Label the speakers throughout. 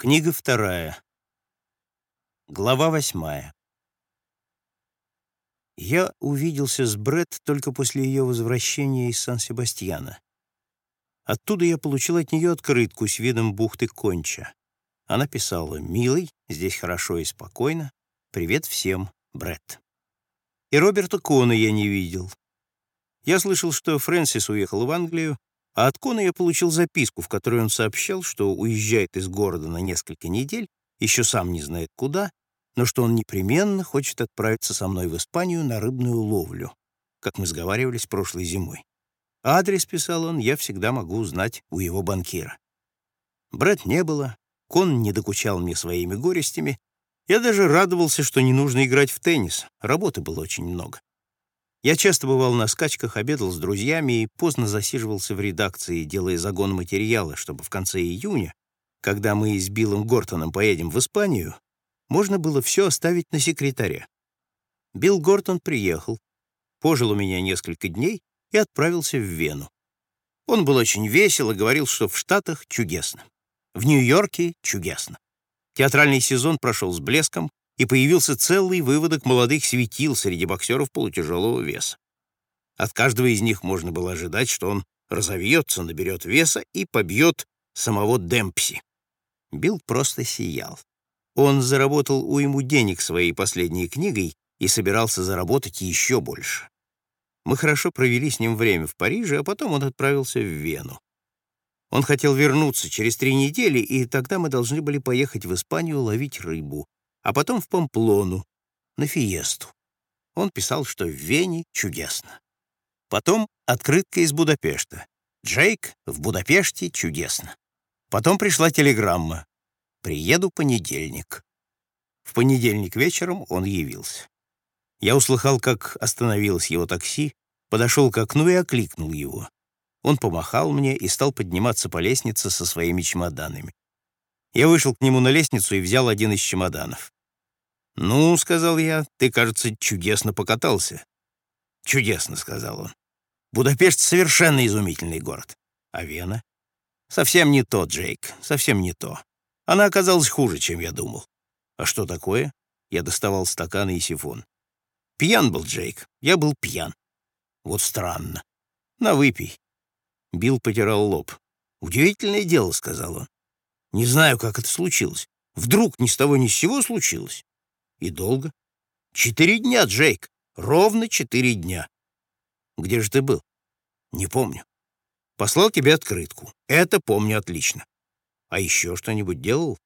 Speaker 1: Книга вторая. Глава восьмая. Я увиделся с Бред только после ее возвращения из Сан-Себастьяна. Оттуда я получил от нее открытку с видом бухты Конча. Она писала «Милый, здесь хорошо и спокойно. Привет всем, Бред». И Роберта Кона я не видел. Я слышал, что Фрэнсис уехал в Англию, а от Кона я получил записку, в которой он сообщал, что уезжает из города на несколько недель, еще сам не знает куда, но что он непременно хочет отправиться со мной в Испанию на рыбную ловлю, как мы сговаривались прошлой зимой. Адрес, писал он, я всегда могу узнать у его банкира. Брат не было, Кон не докучал мне своими горестями, я даже радовался, что не нужно играть в теннис, работы было очень много. Я часто бывал на скачках, обедал с друзьями и поздно засиживался в редакции, делая загон материала, чтобы в конце июня, когда мы с Биллом Гортоном поедем в Испанию, можно было все оставить на секретаре. Билл Гортон приехал, пожил у меня несколько дней и отправился в Вену. Он был очень весел и говорил, что в Штатах чудесно. В Нью-Йорке чудесно. Театральный сезон прошел с блеском, и появился целый выводок молодых светил среди боксеров полутяжелого веса. От каждого из них можно было ожидать, что он разовьется, наберет веса и побьет самого Демпси. Билл просто сиял. Он заработал уйму денег своей последней книгой и собирался заработать еще больше. Мы хорошо провели с ним время в Париже, а потом он отправился в Вену. Он хотел вернуться через три недели, и тогда мы должны были поехать в Испанию ловить рыбу а потом в Памплону, на Фиесту. Он писал, что в Вене чудесно. Потом открытка из Будапешта. Джейк, в Будапеште чудесно. Потом пришла телеграмма. «Приеду понедельник». В понедельник вечером он явился. Я услыхал, как остановилось его такси, подошел к окну и окликнул его. Он помахал мне и стал подниматься по лестнице со своими чемоданами. Я вышел к нему на лестницу и взял один из чемоданов. «Ну, — сказал я, — ты, кажется, чудесно покатался». «Чудесно», — сказал он. «Будапешт — совершенно изумительный город. А Вена?» «Совсем не то, Джейк, совсем не то. Она оказалась хуже, чем я думал». «А что такое?» Я доставал стаканы и сифон. «Пьян был Джейк. Я был пьян». «Вот странно. На, выпей». Билл потирал лоб. «Удивительное дело», — сказал он. Не знаю, как это случилось. Вдруг ни с того ни с сего случилось. И долго. Четыре дня, Джейк. Ровно четыре дня. Где же ты был? Не помню. Послал тебе открытку. Это помню отлично. А еще что-нибудь делал?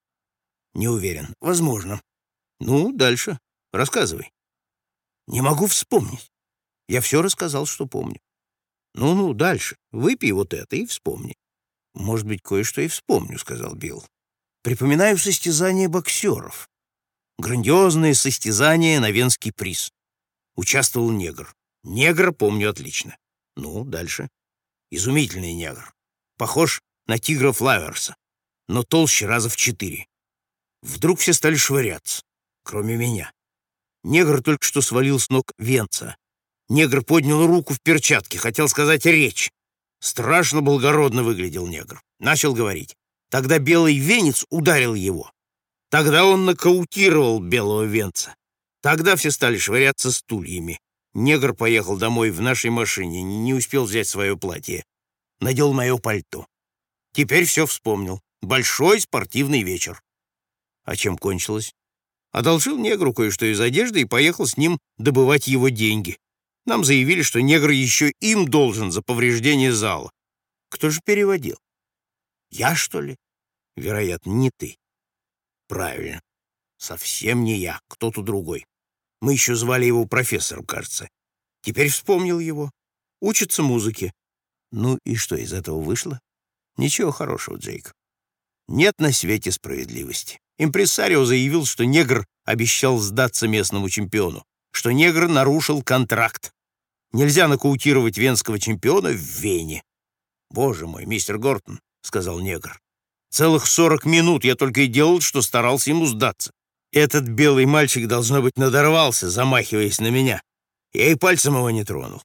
Speaker 1: Не уверен. Возможно. Ну, дальше. Рассказывай. Не могу вспомнить. Я все рассказал, что помню. Ну-ну, дальше. Выпей вот это и вспомни. «Может быть, кое-что и вспомню», — сказал Билл. «Припоминаю состязание боксеров. Грандиозное состязание на венский приз. Участвовал негр. Негр помню отлично. Ну, дальше. Изумительный негр. Похож на тигра Флаверса, но толще раза в четыре. Вдруг все стали швыряться, кроме меня. Негр только что свалил с ног венца. Негр поднял руку в перчатке, хотел сказать речь. Страшно благородно выглядел негр. Начал говорить. Тогда белый венец ударил его. Тогда он нокаутировал белого венца. Тогда все стали швыряться стульями. Негр поехал домой в нашей машине, не успел взять свое платье. Надел мое пальто. Теперь все вспомнил. Большой спортивный вечер. А чем кончилось? Одолжил негру кое-что из одежды и поехал с ним добывать его деньги. Нам заявили, что негр еще им должен за повреждение зала. Кто же переводил? Я, что ли? Вероятно, не ты. Правильно. Совсем не я, кто-то другой. Мы еще звали его профессором, кажется. Теперь вспомнил его. Учится музыке. Ну и что из этого вышло? Ничего хорошего, Джейк. Нет на свете справедливости. Импрессарио заявил, что негр обещал сдаться местному чемпиону, что негр нарушил контракт. Нельзя нокаутировать венского чемпиона в Вене. «Боже мой, мистер Гортон», — сказал негр, — «целых сорок минут я только и делал, что старался ему сдаться. Этот белый мальчик, должно быть, надорвался, замахиваясь на меня. Я и пальцем его не тронул.